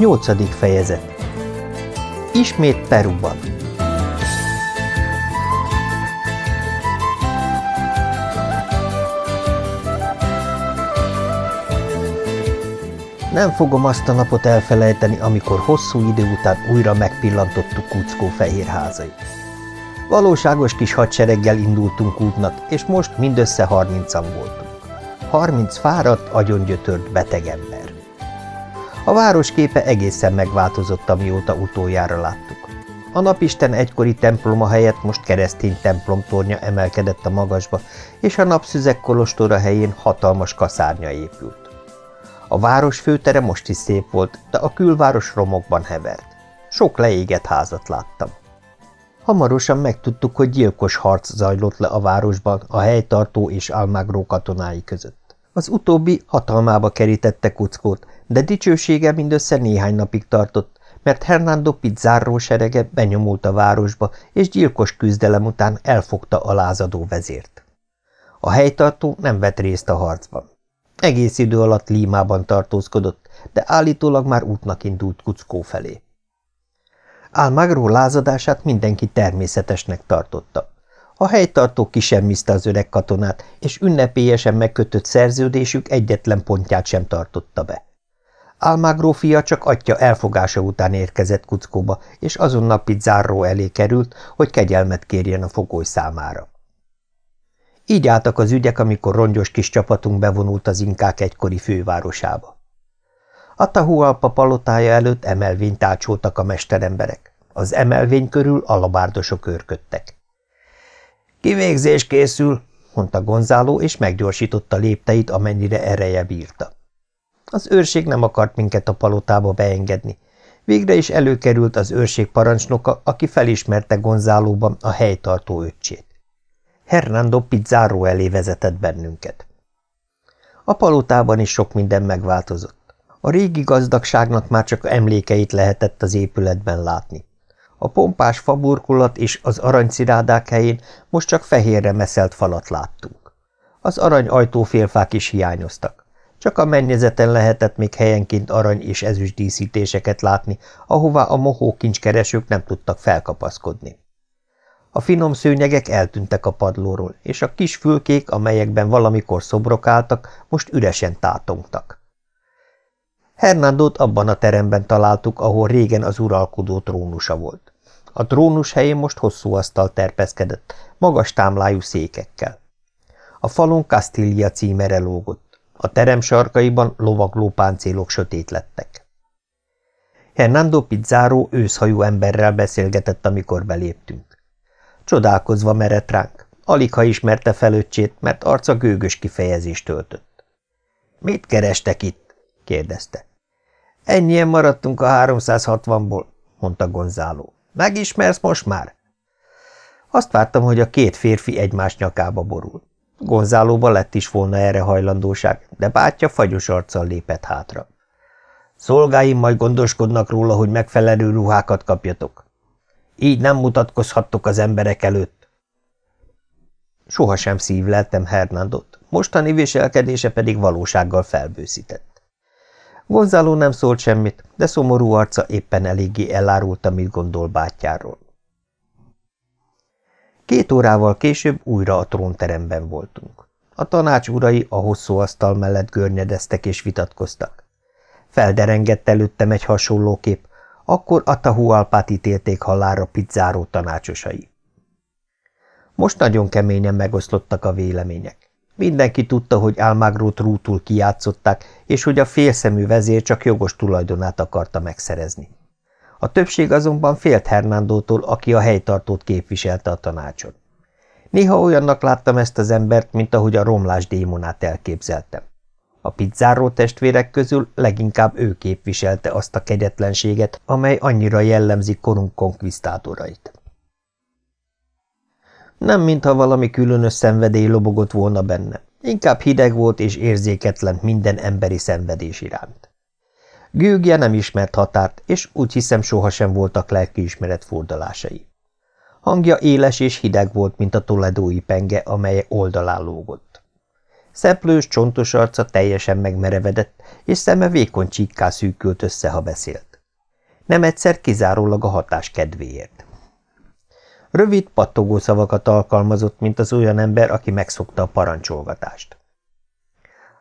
Nyolcadik fejezet Ismét Peruban Nem fogom azt a napot elfelejteni, amikor hosszú idő után újra megpillantottuk Kuckó fehér házait. Valóságos kis hadsereggel indultunk útnak, és most mindössze harmincan voltunk. Harminc fáradt, agyongyötört beteg ember. A város képe egészen megváltozott, amióta utoljára láttuk. A napisten egykori temploma helyett most keresztény templomtornya emelkedett a magasba, és a napszüzek kolostora helyén hatalmas kaszárnya épült. A város főtere most is szép volt, de a külváros romokban hevert. Sok leégett házat láttam. Hamarosan megtudtuk, hogy gyilkos harc zajlott le a városban a helytartó és Almagro katonái között. Az utóbbi hatalmába kerítette kuckót, de dicsősége mindössze néhány napig tartott, mert Hernando Pizzarro serege benyomult a városba, és gyilkos küzdelem után elfogta a lázadó vezért. A helytartó nem vett részt a harcban. Egész idő alatt Límában tartózkodott, de állítólag már útnak indult Kuckó felé. Almagro lázadását mindenki természetesnek tartotta. A helytartó kisemmizte az öreg katonát, és ünnepélyesen megkötött szerződésük egyetlen pontját sem tartotta be. Almagro fia csak atya elfogása után érkezett Kuckóba, és azonnal Pizzáró elé került, hogy kegyelmet kérjen a fogoly számára. Így álltak az ügyek, amikor rongyos kis csapatunk bevonult az inkák egykori fővárosába. Atahualpa palotája előtt emelvényt tálcsoltak a mesteremberek. Az emelvény körül alabárdosok őrködtek. – Kivégzés készül! – mondta Gonzáló, és meggyorsította lépteit, amennyire ereje bírta. Az őrség nem akart minket a palotába beengedni. Végre is előkerült az őrség parancsnoka, aki felismerte Gonzálóban a helytartó öccsét. Hernando Pizzáró elé vezetett bennünket. A palotában is sok minden megváltozott. A régi gazdagságnak már csak emlékeit lehetett az épületben látni. A pompás faburkulat és az aranycirádák helyén most csak fehérre meszelt falat láttunk. Az arany ajtófélfák is hiányoztak. Csak a mennyezeten lehetett még helyenként arany és ezüst díszítéseket látni, ahová a mohó kincskeresők nem tudtak felkapaszkodni. A finom szőnyegek eltűntek a padlóról, és a kis fülkék, amelyekben valamikor szobrok álltak, most üresen tátongtak. Hernándót abban a teremben találtuk, ahol régen az uralkodó trónusa volt. A trónus helyén most hosszú asztal terpeszkedett, magas támlájú székekkel. A falon Castilla címere lógott. A terem sarkaiban lovagló páncélok sötét lettek. Hernando Pizzáró őszhajú emberrel beszélgetett, amikor beléptünk. Csodálkozva merett ránk. Alig ha ismerte felöccsét, mert arca gőgös kifejezést töltött. – Mit kerestek itt? – kérdezte. – Ennyien maradtunk a 360-ból – mondta Gonzáló. – Megismersz most már? Azt vártam, hogy a két férfi egymás nyakába borul. Gonzálóba lett is volna erre hajlandóság, de bátyja fagyos arccal lépett hátra. Szolgáim majd gondoskodnak róla, hogy megfelelő ruhákat kapjatok. Így nem mutatkozhattok az emberek előtt. Sohasem szívleltem Hernándot, mostani viselkedése pedig valósággal felbőszített. Gonzáló nem szólt semmit, de szomorú arca éppen eléggé elárulta, mit gondol bátyjáról. Két órával később újra a trónteremben voltunk. A tanács urai a hosszú asztal mellett görnyedeztek és vitatkoztak. Felderengett előttem egy hasonló kép, akkor Atahualpát ítélték halára pizzáró tanácsosai. Most nagyon keményen megoszlottak a vélemények. Mindenki tudta, hogy Almagrót rútul kijátszották, és hogy a félszemű vezér csak jogos tulajdonát akarta megszerezni. A többség azonban félt Hernándótól, aki a helytartót képviselte a tanácson. Néha olyannak láttam ezt az embert, mint ahogy a romlás démonát elképzeltem. A pizzáró testvérek közül leginkább ő képviselte azt a kegyetlenséget, amely annyira jellemzi korunk konkvisztátorait. Nem mintha valami különös szenvedély lobogott volna benne, inkább hideg volt és érzéketlen minden emberi szenvedés iránt. Gőgje nem ismert határt, és úgy hiszem sohasem voltak lelkiismeret fordulásai. Hangja éles és hideg volt, mint a toledói penge, amely oldalán lógott. Szeplős, csontos arca teljesen megmerevedett, és szeme vékony csíkká szűkült össze, ha beszélt. Nem egyszer kizárólag a hatás kedvéért. Rövid, pattogó szavakat alkalmazott, mint az olyan ember, aki megszokta a parancsolgatást.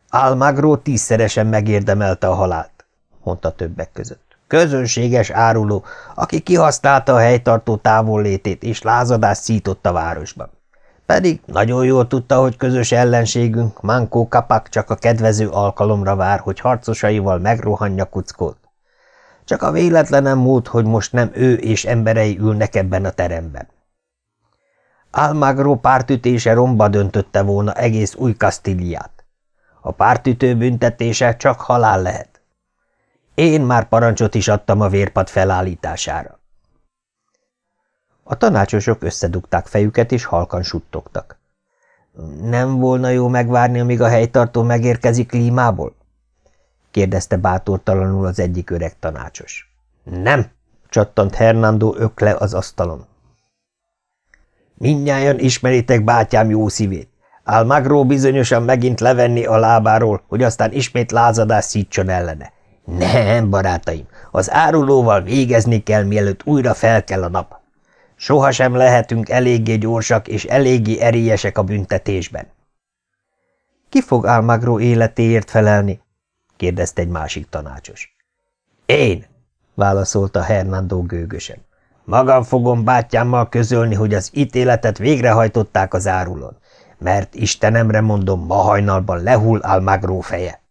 Almagro tízszeresen megérdemelte a halált, mondta többek között. Közönséges áruló, aki kihasználta a helytartó távollétét és lázadást szított a városban. Pedig nagyon jól tudta, hogy közös ellenségünk, Mankó Kapak csak a kedvező alkalomra vár, hogy harcosaival megrohanja kuckót. Csak a véletlenem múlt, hogy most nem ő és emberei ülnek ebben a teremben. Almagro pártütése romba döntötte volna egész új Kasztíliát. A pártütő büntetése csak halál lehet. Én már parancsot is adtam a vérpad felállítására. A tanácsosok összedugták fejüket, és halkan suttogtak. Nem volna jó megvárni, amíg a helytartó megérkezik Límából? kérdezte bátortalanul az egyik öreg tanácsos. Nem, csattant Hernando ökle az asztalon. Mindnyájan ismeritek bátyám jó szívét. Almagro bizonyosan megint levenni a lábáról, hogy aztán ismét lázadás szítson ellene. Nem, barátaim, az árulóval végezni kell, mielőtt újra fel kell a nap. Sohasem lehetünk eléggé gyorsak és eléggé erélyesek a büntetésben. Ki fog Almagro életéért felelni? kérdezte egy másik tanácsos. Én, válaszolta Hernando gőgösen. Magam fogom bátyámmal közölni, hogy az ítéletet végrehajtották az árulon, mert Istenemre mondom, ma hajnalban lehull Almagro feje.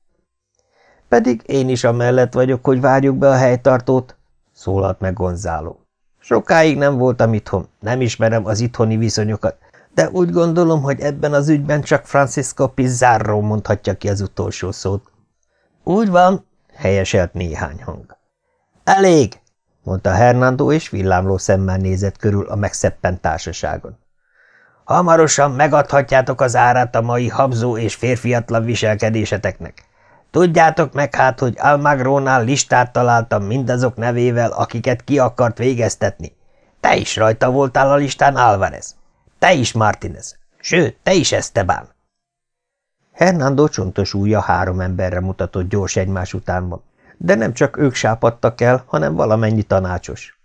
Pedig én is amellett vagyok, hogy várjuk be a helytartót, szólalt meg Gonzáló. Sokáig nem voltam itthon, nem ismerem az itthoni viszonyokat, de úgy gondolom, hogy ebben az ügyben csak Francisco Pizarro mondhatja ki az utolsó szót. Úgy van, helyeselt néhány hang. Elég, mondta Hernando, és villámló szemmel nézett körül a megszeppent társaságon. Hamarosan megadhatjátok az árát a mai habzó és férfiatlan viselkedéseteknek. Tudjátok meg hát, hogy Almagrónál listát találtam mindazok nevével, akiket ki akart végeztetni. Te is rajta voltál a listán, Álvarez. Te is, Martinez. Sőt, te is, Esteban. Hernando csontos újja három emberre mutatott gyors egymás utánban, de nem csak ők sápadtak el, hanem valamennyi tanácsos.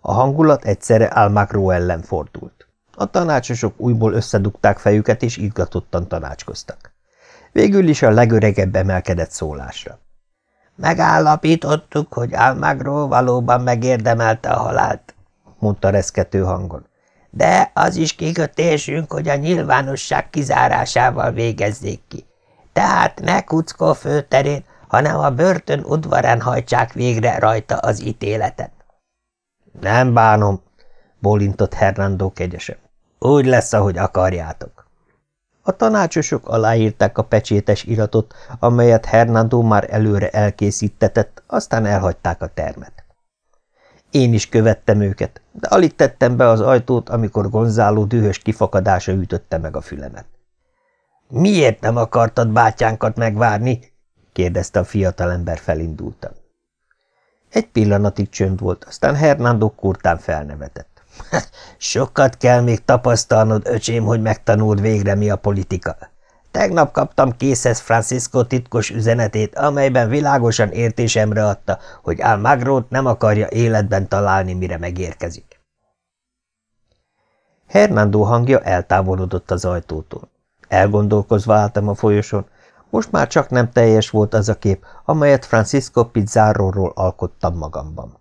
A hangulat egyszerre Almagro ellen fordult. A tanácsosok újból összedugták fejüket, és izgatottan tanácskoztak. Végül is a legöregebb emelkedett szólásra. Megállapítottuk, hogy Almagro valóban megérdemelte a halált, mondta reszkető hangon. De az is kikötésünk, hogy a nyilvánosság kizárásával végezzék ki. Tehát ne Kuckó főterén, hanem a börtön udvarán hajtsák végre rajta az ítéletet. Nem bánom, bólintott Hernando kegyesen. Úgy lesz, ahogy akarjátok. A tanácsosok aláírták a pecsétes iratot, amelyet Hernando már előre elkészítetett, aztán elhagyták a termet. Én is követtem őket, de alig tettem be az ajtót, amikor Gonzáló dühös kifakadása ütötte meg a fülemet. – Miért nem akartad bátyánkat megvárni? – kérdezte a fiatalember felindultan. Egy pillanatig csönd volt, aztán Hernando kurtán felnevetett. Sokat kell még tapasztalnod, öcsém, hogy megtanuld végre, mi a politika. Tegnap kaptam készhez Francisco titkos üzenetét, amelyben világosan értésemre adta, hogy Almagrót nem akarja életben találni, mire megérkezik. Hernando hangja eltávolodott az ajtótól. Elgondolkozva álltam a folyoson, most már csak nem teljes volt az a kép, amelyet Francisco Pizarro-ról alkottam magamban.